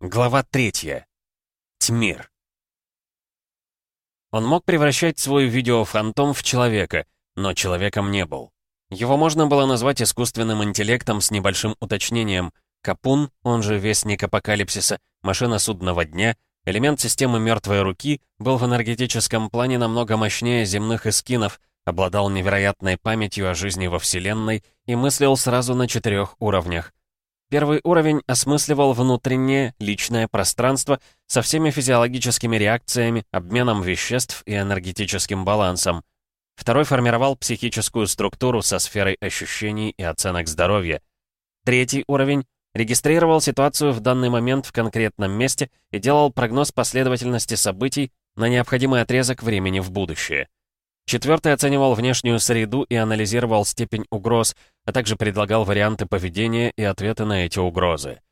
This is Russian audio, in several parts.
Глава третья. Тьмир. Он мог превращать свой видеофантом в человека, но человеком не был. Его можно было назвать искусственным интеллектом с небольшим уточнением. Капун, он же Вестник Апокалипсиса, машина судного дня, элемент системы мертвой руки, был в энергетическом плане намного мощнее земных эскинов, обладал невероятной памятью о жизни во Вселенной и мыслил сразу на четырех уровнях. Первый уровень осмысливал внутреннее, личное пространство со всеми физиологическими реакциями, обменом веществ и энергетическим балансом. Второй формировал психическую структуру со сферой ощущений и оценок здоровья. Третий уровень регистрировал ситуацию в данный момент в конкретном месте и делал прогноз последовательности событий на необходимый отрезок времени в будущее. Четвертый оценивал внешнюю среду и анализировал степень угроз, а также предлагал варианты поведения и ответы на эти угрозы.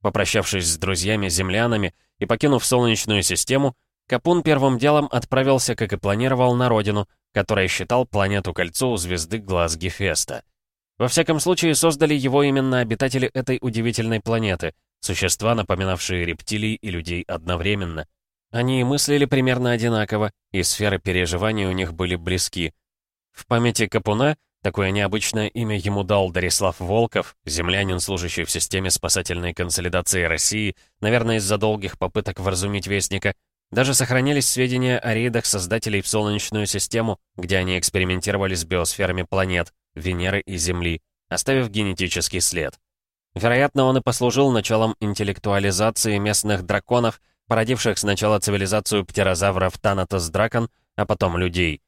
Попрощавшись с друзьями-землянами и покинув Солнечную систему, Капун первым делом отправился, как и планировал, на родину, которая считал планету-кольцо у звезды глаз Гефеста. Во всяком случае, создали его именно обитатели этой удивительной планеты, существа, напоминавшие рептилий и людей одновременно. Они мыслили примерно одинаково, и сферы переживаний у них были близки. В памяти Капуна такое необычное имя ему дал Дарислав Волков, землянин, служащий в системе спасательной консолидации России, наверное, из-за долгих попыток вразумить Вестника. Даже сохранились сведения о рейдах создателей в Солнечную систему, где они экспериментировали с биосферами планет, Венеры и Земли, оставив генетический след. Вероятно, он и послужил началом интеллектуализации местных драконов — породивших сначала цивилизацию птерозавров Танатос Дракон, а потом людей.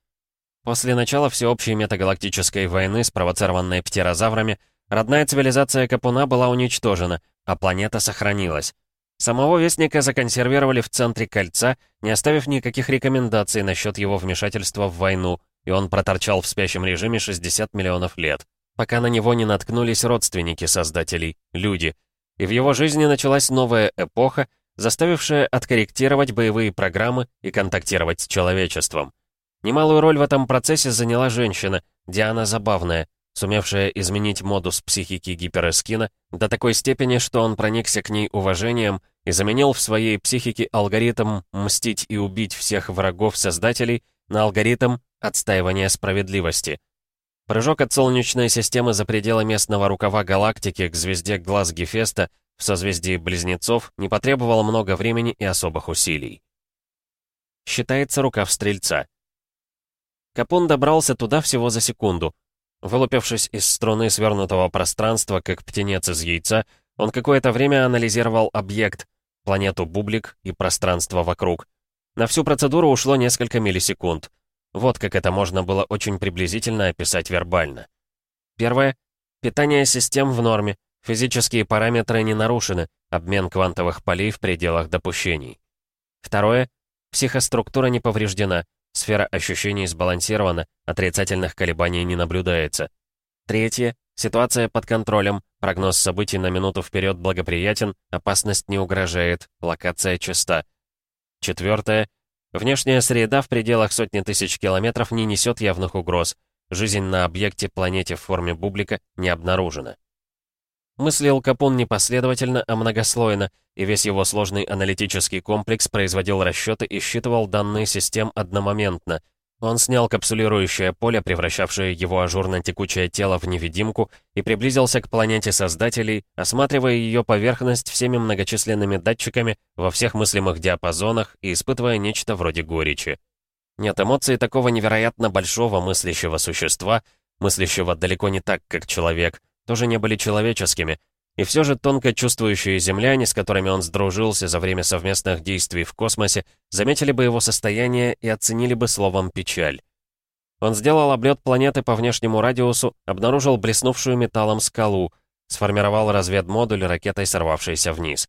После начала всеобщей метагалактической войны, спровоцированной птерозаврами, родная цивилизация Капуна была уничтожена, а планета сохранилась. Самого Вестника законсервировали в центре кольца, не оставив никаких рекомендаций насчет его вмешательства в войну, и он проторчал в спящем режиме 60 миллионов лет, пока на него не наткнулись родственники создателей, люди. И в его жизни началась новая эпоха, заставившая откорректировать боевые программы и контактировать с человечеством. Немалую роль в этом процессе заняла женщина, Диана Забавная, сумевшая изменить модус психики гиперэскина до такой степени, что он проникся к ней уважением и заменил в своей психике алгоритм «мстить и убить всех врагов создателей» на алгоритм отстаивания справедливости. Прыжок от Солнечной системы за пределы местного рукава галактики к звезде Глаз Гефеста в созвездии Близнецов не потребовало много времени и особых усилий. Считается рукав Стрельца. Капон добрался туда всего за секунду. Вылупившись из струны свернутого пространства, как птенец из яйца, он какое-то время анализировал объект, планету Бублик и пространство вокруг. На всю процедуру ушло несколько миллисекунд. Вот как это можно было очень приблизительно описать вербально. Первое. Питание систем в норме. Физические параметры не нарушены, обмен квантовых полей в пределах допущений. Второе. Психоструктура не повреждена, сфера ощущений сбалансирована, отрицательных колебаний не наблюдается. Третье. Ситуация под контролем, прогноз событий на минуту вперед благоприятен, опасность не угрожает, локация чиста. Четвертое. Внешняя среда в пределах сотни тысяч километров не несет явных угроз. Жизнь на объекте планете в форме бублика не обнаружена. Мыслил Капун непоследовательно, а многослойно, и весь его сложный аналитический комплекс производил расчеты и считывал данные систем одномоментно. Он снял капсулирующее поле, превращавшее его ажурно-текучее тело в невидимку, и приблизился к планете Создателей, осматривая ее поверхность всеми многочисленными датчиками во всех мыслимых диапазонах и испытывая нечто вроде горечи. Нет эмоций такого невероятно большого мыслящего существа, мыслящего далеко не так, как человек — тоже не были человеческими, и все же тонко чувствующие земляне, с которыми он сдружился за время совместных действий в космосе, заметили бы его состояние и оценили бы словом «печаль». Он сделал облет планеты по внешнему радиусу, обнаружил блеснувшую металлом скалу, сформировал разведмодуль ракетой, сорвавшейся вниз.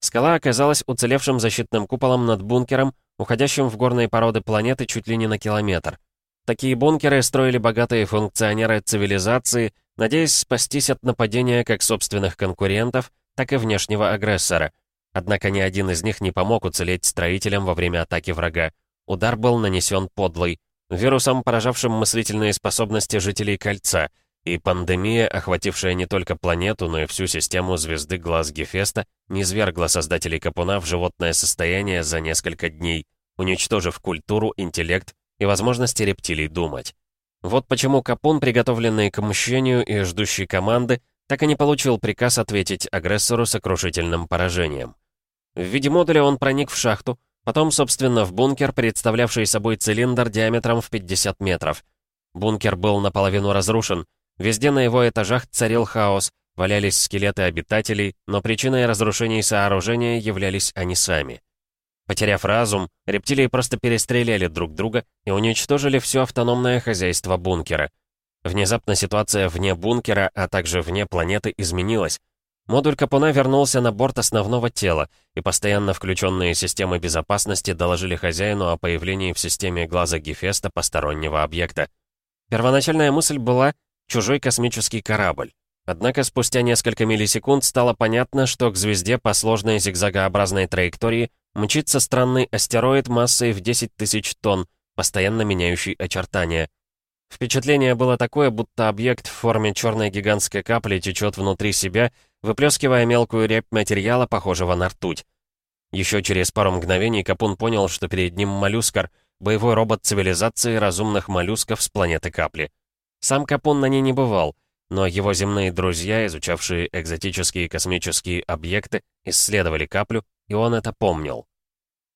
Скала оказалась уцелевшим защитным куполом над бункером, уходящим в горные породы планеты чуть ли не на километр. Такие бункеры строили богатые функционеры цивилизации, надеясь спастись от нападения как собственных конкурентов, так и внешнего агрессора. Однако ни один из них не помог уцелеть строителям во время атаки врага. Удар был нанесен подлый, вирусом, поражавшим мыслительные способности жителей Кольца. И пандемия, охватившая не только планету, но и всю систему звезды глаз Гефеста, низвергла создателей Капуна в животное состояние за несколько дней, уничтожив культуру, интеллект и возможности рептилий думать. Вот почему Капун, приготовленный к мщению и ждущий команды, так и не получил приказ ответить агрессору сокрушительным поражением. В виде модуля он проник в шахту, потом, собственно, в бункер, представлявший собой цилиндр диаметром в 50 метров. Бункер был наполовину разрушен, везде на его этажах царил хаос, валялись скелеты обитателей, но причиной разрушений сооружения являлись они сами. Потеряв разум, рептилии просто перестреляли друг друга и уничтожили все автономное хозяйство бункера. Внезапно ситуация вне бункера, а также вне планеты изменилась. Модуль Капуна вернулся на борт основного тела, и постоянно включенные системы безопасности доложили хозяину о появлении в системе глаза Гефеста постороннего объекта. Первоначальная мысль была «чужой космический корабль». Однако спустя несколько миллисекунд стало понятно, что к звезде по сложной зигзагообразной траектории мчится странный астероид массой в 10 тысяч тонн, постоянно меняющий очертания. Впечатление было такое, будто объект в форме черной гигантской капли течет внутри себя, выплескивая мелкую рябь материала, похожего на ртуть. Еще через пару мгновений Капун понял, что перед ним моллюскар, боевой робот цивилизации разумных моллюсков с планеты Капли. Сам Капун на ней не бывал, но его земные друзья, изучавшие экзотические космические объекты, исследовали Каплю, и он это помнил.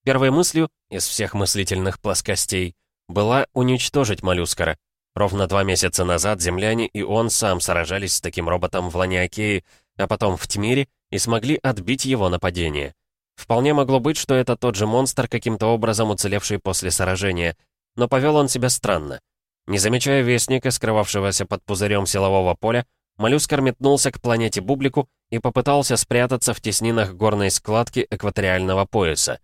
Первой мыслью, из всех мыслительных плоскостей, была уничтожить моллюскара. Ровно два месяца назад земляне и он сам сражались с таким роботом в Ланиакее, а потом в Тьмире, и смогли отбить его нападение. Вполне могло быть, что это тот же монстр, каким-то образом уцелевший после сражения, но повел он себя странно. Не замечая вестника, скрывавшегося под пузырем силового поля, моллюскар метнулся к планете Бублику и попытался спрятаться в теснинах горной складки экваториального пояса.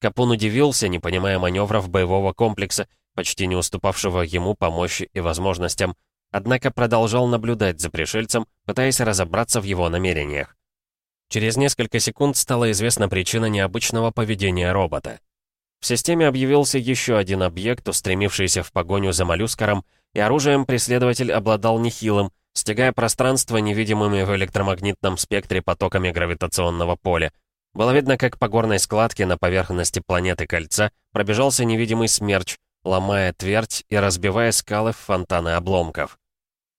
Капун удивился, не понимая маневров боевого комплекса, почти не уступавшего ему по мощи и возможностям, однако продолжал наблюдать за пришельцем, пытаясь разобраться в его намерениях. Через несколько секунд стала известна причина необычного поведения робота. В системе объявился еще один объект, устремившийся в погоню за моллюскором, и оружием преследователь обладал нехилым, стягая пространство невидимыми в электромагнитном спектре потоками гравитационного поля. Было видно, как по горной складке на поверхности планеты Кольца пробежался невидимый смерч, ломая твердь и разбивая скалы в фонтаны обломков.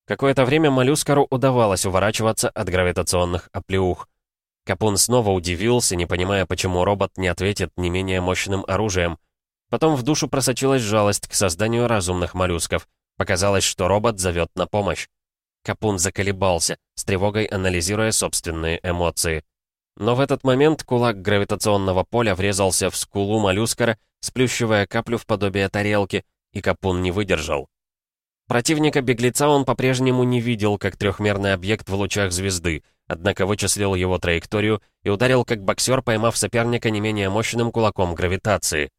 Какое-то время моллюскару удавалось уворачиваться от гравитационных оплеух. Капун снова удивился, не понимая, почему робот не ответит не менее мощным оружием. Потом в душу просочилась жалость к созданию разумных моллюсков. Показалось, что робот зовет на помощь. Капун заколебался, с тревогой анализируя собственные эмоции. Но в этот момент кулак гравитационного поля врезался в скулу моллюскара, сплющивая каплю в подобие тарелки, и Капун не выдержал. Противника-беглеца он по-прежнему не видел, как трехмерный объект в лучах звезды, однако вычислил его траекторию и ударил как боксер, поймав соперника не менее мощным кулаком гравитации.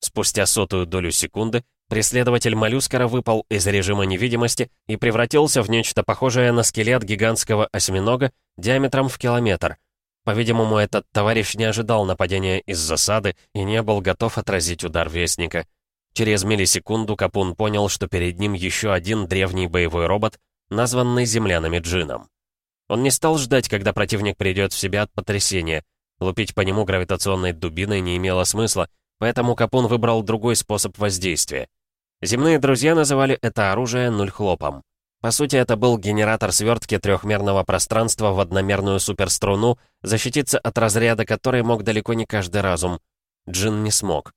Спустя сотую долю секунды преследователь моллюскара выпал из режима невидимости и превратился в нечто похожее на скелет гигантского осьминога диаметром в километр. По-видимому, этот товарищ не ожидал нападения из засады и не был готов отразить удар Вестника. Через миллисекунду Капун понял, что перед ним еще один древний боевой робот, названный землянами Джином. Он не стал ждать, когда противник придет в себя от потрясения. Лупить по нему гравитационной дубиной не имело смысла, поэтому Капун выбрал другой способ воздействия. Земные друзья называли это оружие нуль-хлопом. По сути, это был генератор свертки трехмерного пространства в одномерную суперструну, защититься от разряда которой мог далеко не каждый разум. Джин не смог.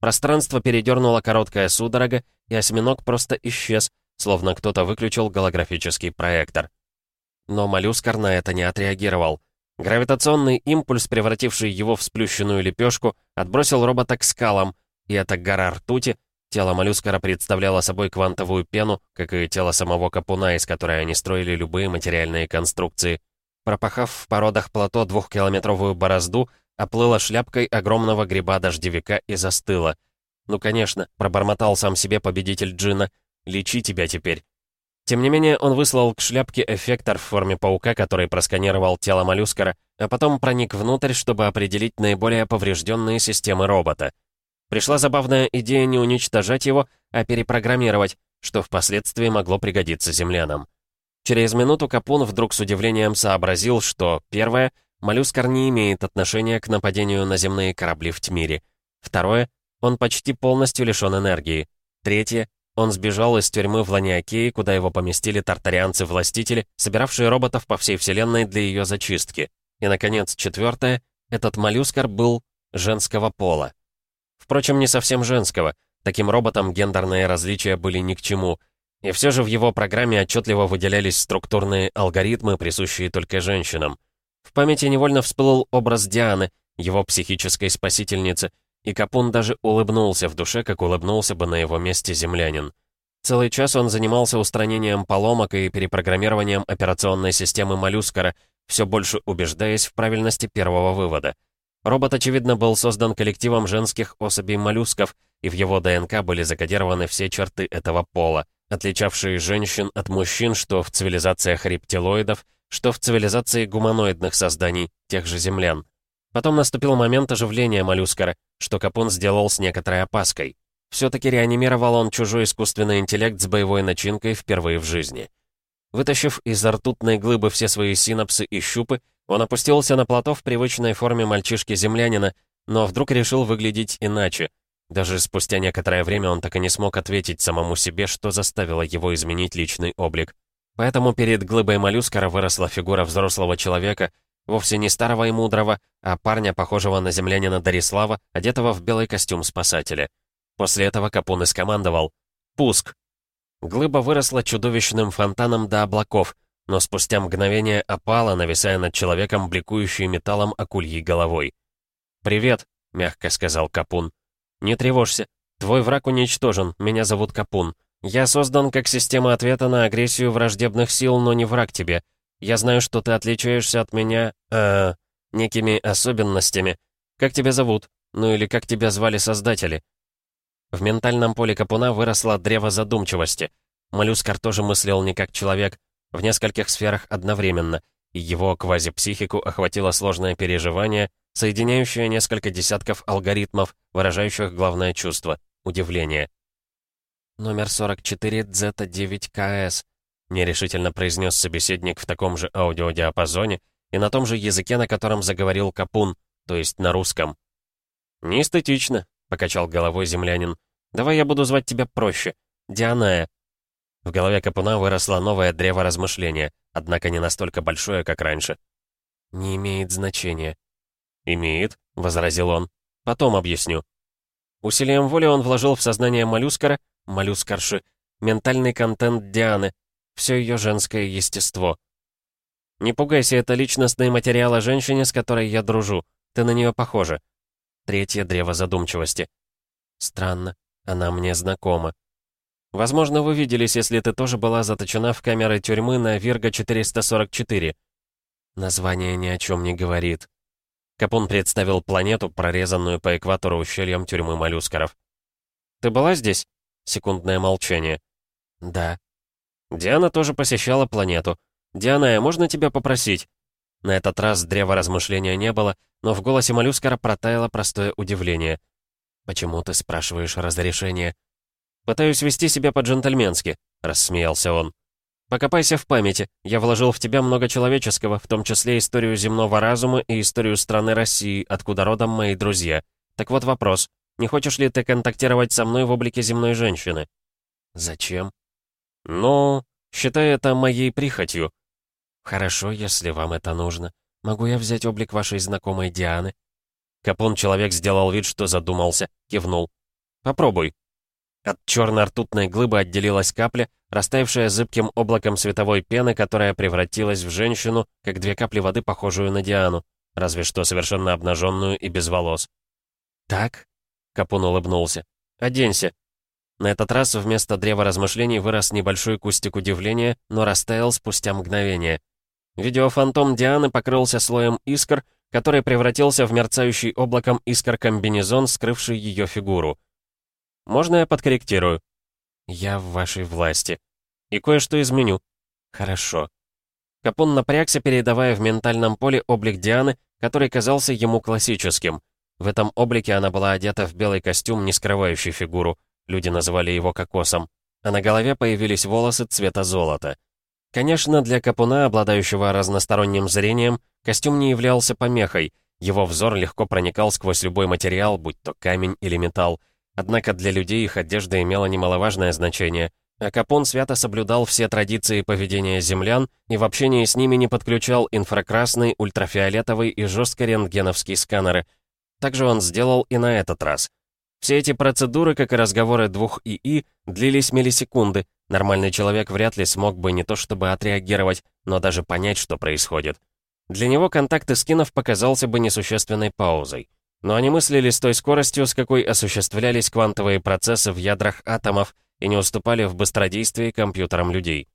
Пространство передернуло короткая судорога, и осьминог просто исчез, словно кто-то выключил голографический проектор. Но моллюскар на это не отреагировал. Гравитационный импульс, превративший его в сплющенную лепешку, отбросил робота к скалам, и эта гора ртути, тело моллюскара представляло собой квантовую пену, как и тело самого капуна, из которой они строили любые материальные конструкции. Пропахав в породах плато двухкилометровую борозду, оплыла шляпкой огромного гриба-дождевика и застыла. «Ну, конечно», — пробормотал сам себе победитель Джина, — «лечи тебя теперь». Тем не менее, он выслал к шляпке эффектор в форме паука, который просканировал тело моллюскара, а потом проник внутрь, чтобы определить наиболее поврежденные системы робота. Пришла забавная идея не уничтожать его, а перепрограммировать, что впоследствии могло пригодиться землянам. Через минуту Капун вдруг с удивлением сообразил, что, первое, моллюскар не имеет отношения к нападению на земные корабли в Тмире. Второе, он почти полностью лишён энергии. Третье, он сбежал из тюрьмы в Ланиакее, куда его поместили тартарианцы-властители, собиравшие роботов по всей вселенной для ее зачистки. И, наконец, четвертое, этот моллюскар был женского пола. Впрочем, не совсем женского. Таким роботам гендерные различия были ни к чему. И все же в его программе отчетливо выделялись структурные алгоритмы, присущие только женщинам. В памяти невольно всплыл образ Дианы, его психической спасительницы, и Капун даже улыбнулся в душе, как улыбнулся бы на его месте землянин. Целый час он занимался устранением поломок и перепрограммированием операционной системы моллюскара, все больше убеждаясь в правильности первого вывода. Робот, очевидно, был создан коллективом женских особей моллюсков, и в его ДНК были закодированы все черты этого пола, отличавшие женщин от мужчин, что в цивилизациях рептилоидов, что в цивилизации гуманоидных созданий, тех же землян. Потом наступил момент оживления моллюскара, что Капун сделал с некоторой опаской. Все-таки реанимировал он чужой искусственный интеллект с боевой начинкой впервые в жизни. Вытащив из ртутной глыбы все свои синапсы и щупы, он опустился на плато в привычной форме мальчишки-землянина, но вдруг решил выглядеть иначе. Даже спустя некоторое время он так и не смог ответить самому себе, что заставило его изменить личный облик. Поэтому перед глыбой моллюскара выросла фигура взрослого человека, вовсе не старого и мудрого, а парня, похожего на землянина Дарислава, одетого в белый костюм спасателя. После этого Капун и скомандовал «Пуск!». Глыба выросла чудовищным фонтаном до облаков, но спустя мгновение опала, нависая над человеком, бликующей металлом акульей головой. «Привет», — мягко сказал Капун. «Не тревожься. Твой враг уничтожен. Меня зовут Капун. Я создан как система ответа на агрессию враждебных сил, но не враг тебе. Я знаю, что ты отличаешься от меня, э, некими особенностями. Как тебя зовут? Ну или как тебя звали создатели?» В ментальном поле Капуна выросло древо задумчивости. Моллюскар тоже мыслил не как человек, в нескольких сферах одновременно, и его квазипсихику охватило сложное переживание, соединяющее несколько десятков алгоритмов, выражающих главное чувство — удивление. «Номер 44 Зета-9КС», — нерешительно произнес собеседник в таком же аудиодиапазоне и на том же языке, на котором заговорил Капун, то есть на русском. «Неэстетично», — покачал головой землянин. «Давай я буду звать тебя проще. Дианая». В голове Капуна выросло новое древо размышления, однако не настолько большое, как раньше. «Не имеет значения». «Имеет», — возразил он. «Потом объясню». Усилием воли он вложил в сознание моллюскара, моллюскарши, ментальный контент Дианы, все ее женское естество. «Не пугайся, это личностный материал о женщине, с которой я дружу. Ты на нее похожа. Третье древо задумчивости. Странно, она мне знакома. Возможно, вы виделись, если ты тоже была заточена в камеры тюрьмы на Вирга-444. Название ни о чем не говорит. Капун представил планету, прорезанную по экватору ущельем тюрьмы моллюскаров. «Ты была здесь?» Секундное молчание. «Да». «Диана тоже посещала планету. Диана, а можно тебя попросить?» На этот раз древа размышления не было, но в голосе моллюскара протаяло простое удивление. «Почему ты спрашиваешь разрешение?» «Пытаюсь вести себя по-джентльменски», — рассмеялся он. «Покопайся в памяти. Я вложил в тебя много человеческого, в том числе историю земного разума и историю страны России, откуда родом мои друзья. Так вот вопрос. Не хочешь ли ты контактировать со мной в облике земной женщины?» «Зачем?» «Ну, считай это моей прихотью». «Хорошо, если вам это нужно. Могу я взять облик вашей знакомой Дианы?» Капун человек сделал вид, что задумался, кивнул. «Попробуй». От черно-ртутной глыбы отделилась капля, растаявшая зыбким облаком световой пены, которая превратилась в женщину, как две капли воды, похожую на Диану, разве что совершенно обнаженную и без волос. «Так?» — Капун улыбнулся. «Оденься». На этот раз вместо древа размышлений вырос небольшой кустик удивления, но растаял спустя мгновение. Видеофантом Дианы покрылся слоем искр, который превратился в мерцающий облаком искр комбинезон, скрывший ее фигуру. «Можно я подкорректирую?» «Я в вашей власти. И кое-что изменю». «Хорошо». Капун напрягся, передавая в ментальном поле облик Дианы, который казался ему классическим. В этом облике она была одета в белый костюм, не скрывающий фигуру. Люди называли его кокосом. А на голове появились волосы цвета золота. Конечно, для Капуна, обладающего разносторонним зрением, костюм не являлся помехой. Его взор легко проникал сквозь любой материал, будь то камень или металл. Однако для людей их одежда имела немаловажное значение. А Капун свято соблюдал все традиции поведения землян и в общении с ними не подключал инфракрасный, ультрафиолетовый и жестко рентгеновский сканеры. Также он сделал и на этот раз. Все эти процедуры, как и разговоры двух ИИ, длились миллисекунды. Нормальный человек вряд ли смог бы не то чтобы отреагировать, но даже понять, что происходит. Для него контакт скинов показался бы несущественной паузой. Но они мыслили с той скоростью, с какой осуществлялись квантовые процессы в ядрах атомов, и не уступали в быстродействии компьютерам людей.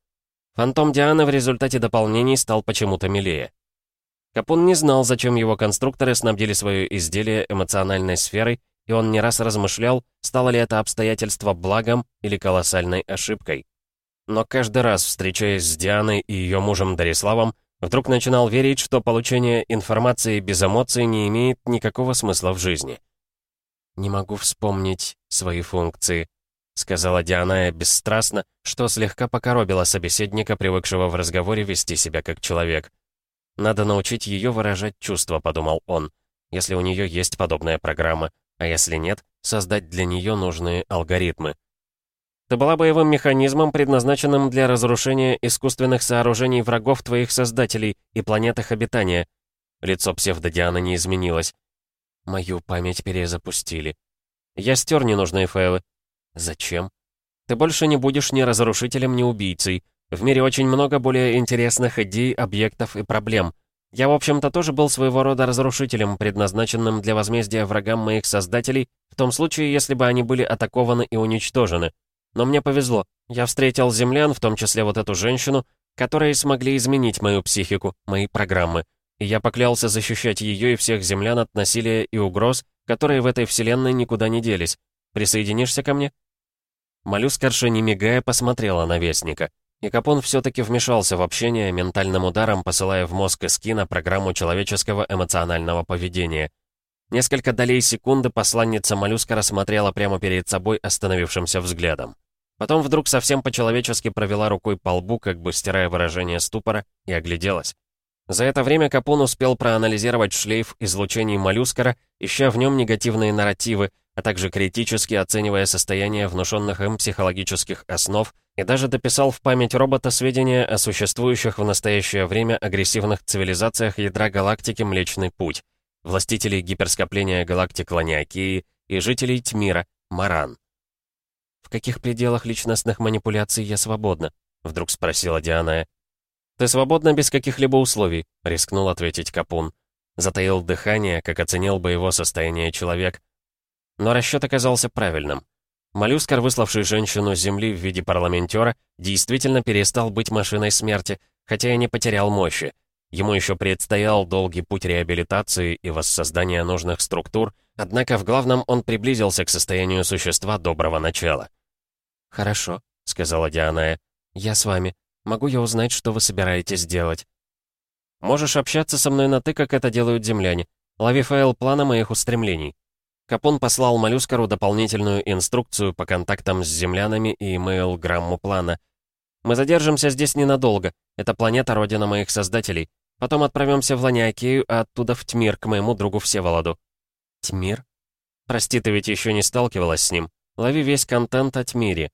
Фантом Дианы в результате дополнений стал почему-то милее. Капун не знал, зачем его конструкторы снабдили свое изделие эмоциональной сферой, и он не раз размышлял, стало ли это обстоятельство благом или колоссальной ошибкой. Но каждый раз, встречаясь с Дианой и ее мужем Дариславом, вдруг начинал верить, что получение информации без эмоций не имеет никакого смысла в жизни. «Не могу вспомнить свои функции», — сказала Дианая бесстрастно, что слегка покоробила собеседника, привыкшего в разговоре вести себя как человек. «Надо научить ее выражать чувства», — подумал он, «если у нее есть подобная программа а если нет, создать для нее нужные алгоритмы. Ты была боевым механизмом, предназначенным для разрушения искусственных сооружений врагов твоих создателей и планет их обитания. Лицо псевдодианы не изменилось. Мою память перезапустили. Я стер ненужные файлы. Зачем? Ты больше не будешь ни разрушителем, ни убийцей. В мире очень много более интересных идей, объектов и проблем. Я, в общем-то, тоже был своего рода разрушителем, предназначенным для возмездия врагам моих создателей, в том случае, если бы они были атакованы и уничтожены. Но мне повезло. Я встретил землян, в том числе вот эту женщину, которые смогли изменить мою психику, мои программы. И я поклялся защищать ее и всех землян от насилия и угроз, которые в этой вселенной никуда не делись. Присоединишься ко мне?» Моллюскарша, не мигая, посмотрела на Вестника. И Капон все-таки вмешался в общение, ментальным ударом посылая в мозг Эскина программу человеческого эмоционального поведения. Несколько долей секунды посланница моллюска рассмотрела прямо перед собой остановившимся взглядом. Потом вдруг совсем по-человечески провела рукой по лбу, как бы стирая выражение ступора, и огляделась. За это время Капон успел проанализировать шлейф излучений моллюскара, ища в нем негативные нарративы, а также критически оценивая состояние внушенных им психологических основ, и даже дописал в память робота сведения о существующих в настоящее время агрессивных цивилизациях ядра галактики Млечный Путь, властителей гиперскопления галактик Ланиакии и жителей Тмира, Маран. «В каких пределах личностных манипуляций я свободна?» — вдруг спросила Диана. «Ты свободна без каких-либо условий», — рискнул ответить Капун. Затаил дыхание, как оценил бы его состояние человек, но расчет оказался правильным. Моллюскар, выславший женщину с Земли в виде парламентера, действительно перестал быть машиной смерти, хотя и не потерял мощи. Ему еще предстоял долгий путь реабилитации и воссоздания нужных структур, однако в главном он приблизился к состоянию существа доброго начала. «Хорошо», — сказала Дианая. «Я с вами. Могу я узнать, что вы собираетесь делать?» «Можешь общаться со мной на «ты», как это делают земляне. Лови файл плана моих устремлений». Капон послал Моллюскару дополнительную инструкцию по контактам с землянами и имейл-грамму плана. «Мы задержимся здесь ненадолго. Это планета, родина моих создателей. Потом отправимся в Ланиакею, а оттуда в Тмир, к моему другу Всеволоду». «Тмир?» «Прости, ты ведь еще не сталкивалась с ним. Лови весь контент о Тмире».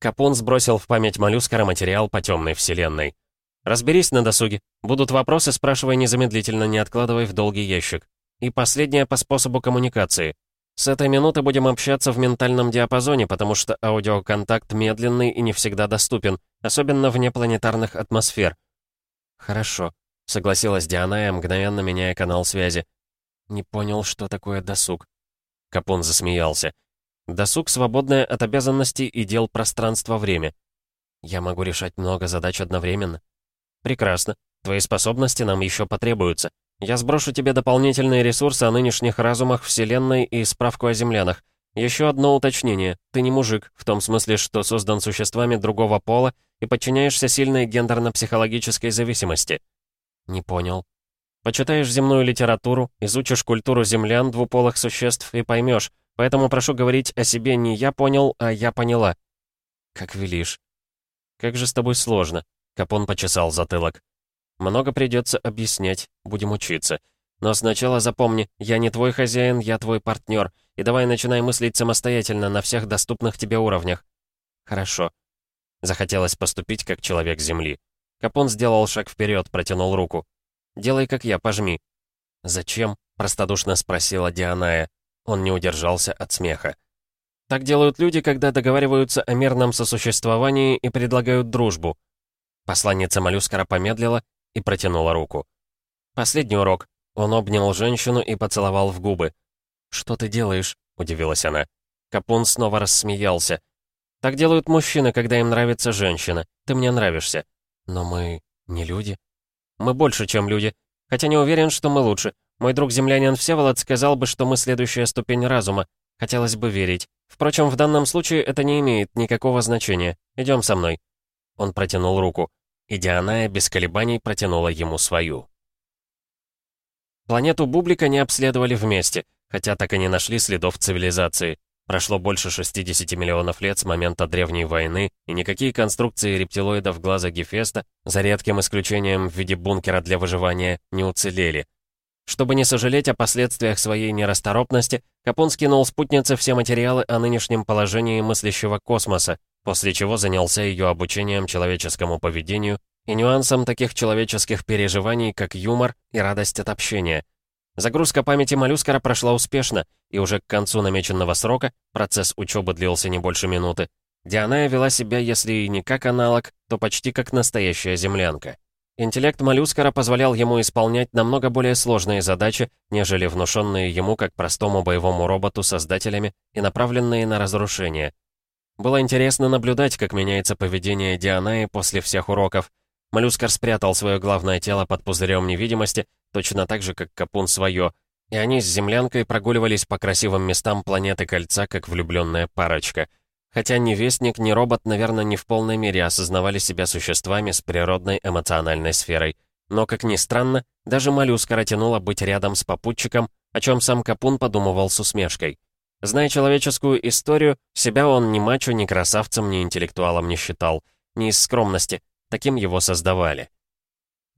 Капон сбросил в память Моллюскара материал по темной вселенной. «Разберись на досуге. Будут вопросы, спрашивай незамедлительно, не откладывай в долгий ящик. И последнее по способу коммуникации. С этой минуты будем общаться в ментальном диапазоне, потому что аудиоконтакт медленный и не всегда доступен, особенно вне планетарных атмосфер. Хорошо, согласилась Дианая, мгновенно меняя канал связи. Не понял, что такое досуг. Капун засмеялся. Досуг, свободное от обязанностей и дел пространства-время. Я могу решать много задач одновременно. Прекрасно. Твои способности нам еще потребуются. Я сброшу тебе дополнительные ресурсы о нынешних разумах Вселенной и справку о землянах. Еще одно уточнение. Ты не мужик, в том смысле, что создан существами другого пола и подчиняешься сильной гендерно-психологической зависимости. Не понял. Почитаешь земную литературу, изучишь культуру землян, двуполых существ и поймешь. Поэтому прошу говорить о себе не «я понял», а «я поняла». Как велишь. Как же с тобой сложно. Капон почесал затылок. «Много придется объяснять, будем учиться. Но сначала запомни, я не твой хозяин, я твой партнер, и давай начинай мыслить самостоятельно на всех доступных тебе уровнях». «Хорошо». Захотелось поступить как человек Земли. Капон сделал шаг вперед, протянул руку. «Делай, как я, пожми». «Зачем?» — простодушно спросила Дианая. Он не удержался от смеха. «Так делают люди, когда договариваются о мирном сосуществовании и предлагают дружбу». Посланница моллюскара помедлила и протянула руку. «Последний урок. Он обнял женщину и поцеловал в губы. «Что ты делаешь?» — удивилась она. Капун снова рассмеялся. «Так делают мужчины, когда им нравится женщина. Ты мне нравишься. Но мы не люди. Мы больше, чем люди. Хотя не уверен, что мы лучше. Мой друг-землянин Всеволод сказал бы, что мы следующая ступень разума. Хотелось бы верить. Впрочем, в данном случае это не имеет никакого значения. Идем со мной». Он протянул руку, и Дианая без колебаний протянула ему свою. Планету Бублика не обследовали вместе, хотя так и не нашли следов цивилизации. Прошло больше 60 миллионов лет с момента Древней войны, и никакие конструкции рептилоидов глаза Гефеста, за редким исключением в виде бункера для выживания, не уцелели. Чтобы не сожалеть о последствиях своей нерасторопности, Капон скинул спутнице все материалы о нынешнем положении мыслящего космоса, после чего занялся ее обучением человеческому поведению и нюансам таких человеческих переживаний, как юмор и радость от общения. Загрузка памяти моллюскара прошла успешно, и уже к концу намеченного срока, процесс учебы длился не больше минуты, Дианая вела себя, если и не как аналог, то почти как настоящая землянка. Интеллект моллюскара позволял ему исполнять намного более сложные задачи, нежели внушенные ему как простому боевому роботу создателями и направленные на разрушение. Было интересно наблюдать, как меняется поведение Дианаи после всех уроков, Моллюскар спрятал свое главное тело под пузырем невидимости, точно так же, как Капун свое, и они с землянкой прогуливались по красивым местам планеты Кольца, как влюбленная парочка. Хотя ни Вестник, ни робот, наверное, не в полной мере осознавали себя существами с природной эмоциональной сферой. Но, как ни странно, даже моллюскара тянуло быть рядом с попутчиком, о чем сам Капун подумывал с усмешкой. Зная человеческую историю, себя он ни мачо, ни красавцем, ни интеллектуалом не считал. Не из скромности, Таким его создавали.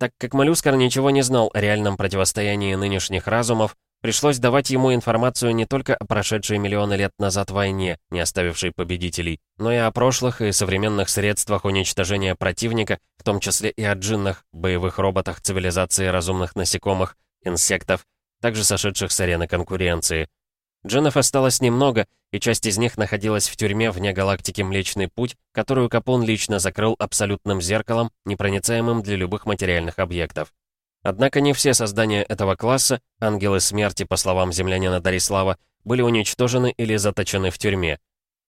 Так как Моллюскар ничего не знал о реальном противостоянии нынешних разумов, пришлось давать ему информацию не только о прошедшей миллионы лет назад войне, не оставившей победителей, но и о прошлых и современных средствах уничтожения противника, в том числе и о джиннах, боевых роботах цивилизации разумных насекомых, инсектов, также сошедших с арены конкуренции — Джинов осталось немного, и часть из них находилась в тюрьме вне галактики Млечный Путь, которую Капон лично закрыл абсолютным зеркалом, непроницаемым для любых материальных объектов. Однако не все создания этого класса, ангелы смерти, по словам землянина Дарислава, были уничтожены или заточены в тюрьме.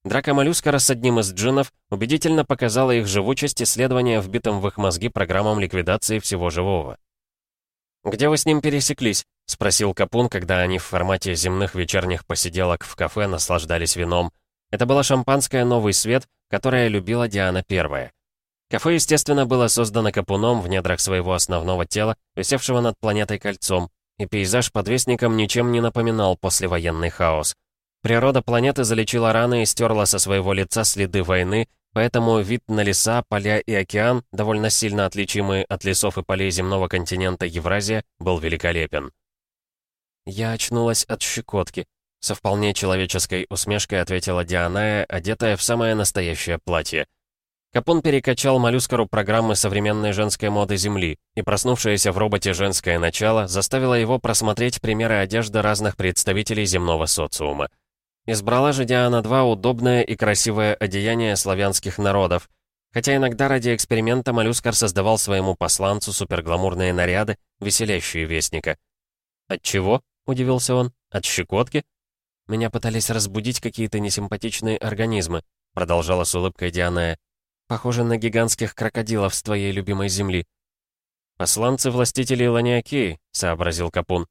Драка Моллюскара с одним из джинов убедительно показала их живучесть исследования вбитым в их мозги программам ликвидации всего живого. «Где вы с ним пересеклись?» — спросил Капун, когда они в формате земных вечерних посиделок в кафе наслаждались вином. Это было шампанское «Новый свет», которое любила Диана Первая. Кафе, естественно, было создано Капуном в недрах своего основного тела, висевшего над планетой кольцом, и пейзаж подвесником ничем не напоминал послевоенный хаос. Природа планеты залечила раны и стерла со своего лица следы войны, Поэтому вид на леса, поля и океан, довольно сильно отличимые от лесов и полей земного континента Евразия, был великолепен. «Я очнулась от щекотки», — со вполне человеческой усмешкой ответила Дианая, одетая в самое настоящее платье. Капон перекачал моллюскару программы современной женской моды Земли, и проснувшееся в роботе женское начало заставило его просмотреть примеры одежды разных представителей земного социума. Избрала же Диана-2 удобное и красивое одеяние славянских народов, хотя иногда ради эксперимента моллюскар создавал своему посланцу супергламурные наряды, веселящие вестника. «От чего?» — удивился он. «От щекотки?» «Меня пытались разбудить какие-то несимпатичные организмы», — продолжала с улыбкой Дианая. «Похоже на гигантских крокодилов с твоей любимой земли». «Посланцы властителей Ланиакии», — сообразил Капун.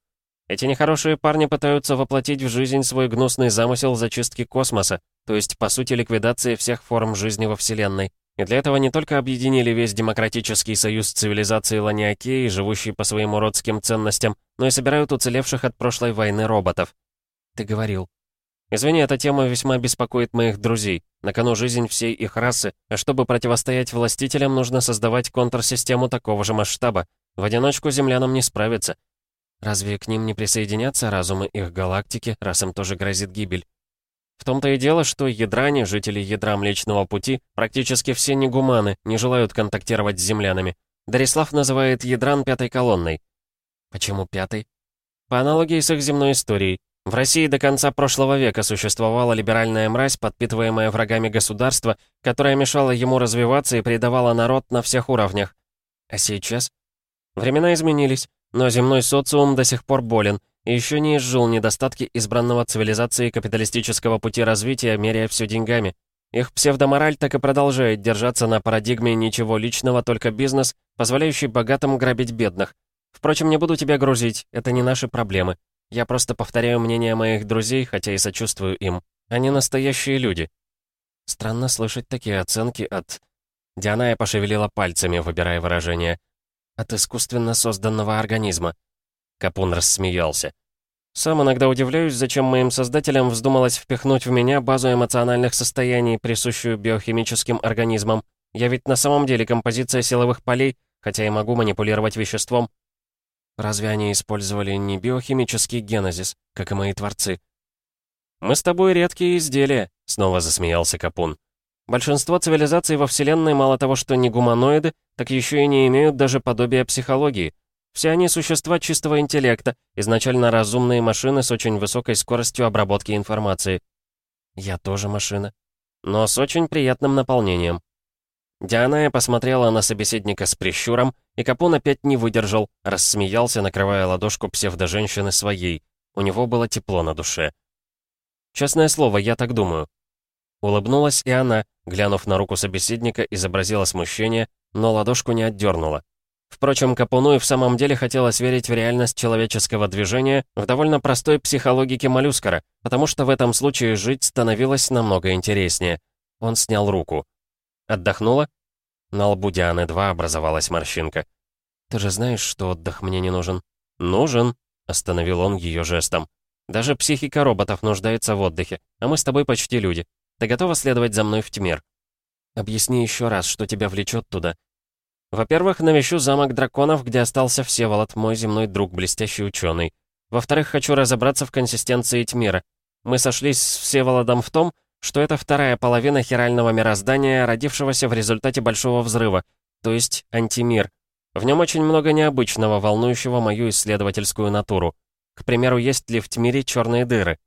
Эти нехорошие парни пытаются воплотить в жизнь свой гнусный замысел зачистки космоса, то есть, по сути, ликвидации всех форм жизни во Вселенной. И для этого не только объединили весь демократический союз цивилизации Ланиакеи, живущий по своим уродским ценностям, но и собирают уцелевших от прошлой войны роботов. Ты говорил. Извини, эта тема весьма беспокоит моих друзей. На кону жизнь всей их расы, а чтобы противостоять властителям, нужно создавать контрсистему такого же масштаба. В одиночку землянам не справиться. Разве к ним не присоединятся разумы их галактики, раз им тоже грозит гибель? В том-то и дело, что ядране, жители ядра Млечного Пути, практически все негуманы, не желают контактировать с землянами. Дарислав называет ядран пятой колонной. Почему пятой? По аналогии с их земной историей. В России до конца прошлого века существовала либеральная мразь, подпитываемая врагами государства, которая мешала ему развиваться и предавала народ на всех уровнях. А сейчас? Времена изменились, но земной социум до сих пор болен еще не изжил недостатки избранного цивилизации капиталистического пути развития, меряя все деньгами. Их псевдомораль так и продолжает держаться на парадигме ничего личного, только бизнес, позволяющий богатым грабить бедных. Впрочем, не буду тебя грузить, это не наши проблемы. Я просто повторяю мнение моих друзей, хотя и сочувствую им. Они настоящие люди. Странно слышать такие оценки от... Дианая пошевелила пальцами, выбирая выражение. От искусственно созданного организма. Капун рассмеялся. Сам иногда удивляюсь, зачем моим создателям вздумалось впихнуть в меня базу эмоциональных состояний, присущую биохимическим организмам. Я ведь на самом деле композиция силовых полей, хотя и могу манипулировать веществом. Разве они использовали не биохимический генезис, как и мои творцы? «Мы с тобой редкие изделия», — снова засмеялся Капун. «Большинство цивилизаций во Вселенной мало того, что не гуманоиды, так еще и не имеют даже подобия психологии. Все они существа чистого интеллекта, изначально разумные машины с очень высокой скоростью обработки информации. Я тоже машина, но с очень приятным наполнением. Дианая посмотрела на собеседника с прищуром, и Капун опять не выдержал, рассмеялся, накрывая ладошку псевдоженщины своей. У него было тепло на душе. «Честное слово, я так думаю». Улыбнулась и она, глянув на руку собеседника, изобразила смущение, но ладошку не отдернула. Впрочем, Капуну и в самом деле хотелось верить в реальность человеческого движения в довольно простой психологике моллюскара, потому что в этом случае жить становилось намного интереснее. Он снял руку. Отдохнула? На лбу Дианы-2 образовалась морщинка. «Ты же знаешь, что отдых мне не нужен?» «Нужен», — остановил он ее жестом. «Даже психика роботов нуждается в отдыхе, а мы с тобой почти люди. Ты готова следовать за мной в Тьмир?» «Объясни еще раз, что тебя влечет туда». «Во-первых, навещу замок драконов, где остался Всеволод, мой земной друг, блестящий ученый. Во-вторых, хочу разобраться в консистенции Тьмира. Мы сошлись с Всеволодом в том, что это вторая половина хирального мироздания, родившегося в результате Большого Взрыва, то есть антимир. В нем очень много необычного, волнующего мою исследовательскую натуру. К примеру, есть ли в Тьмире черные дыры?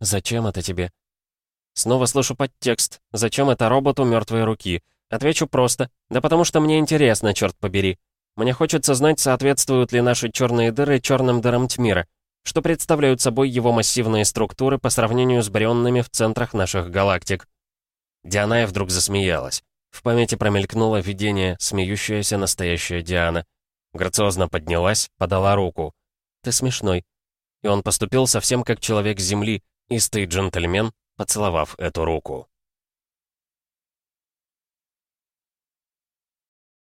Зачем это тебе? Снова слышу подтекст. Зачем это роботу мертвые руки? Отвечу просто. Да потому что мне интересно, черт побери. Мне хочется знать, соответствуют ли наши черные дыры черным дырам Тьмира что представляют собой его массивные структуры по сравнению с барионными в центрах наших галактик. Дианая вдруг засмеялась. В памяти промелькнуло видение, смеющаяся настоящая Диана. Грациозно поднялась, подала руку. «Ты смешной». И он поступил совсем как человек Земли, истый джентльмен, поцеловав эту руку.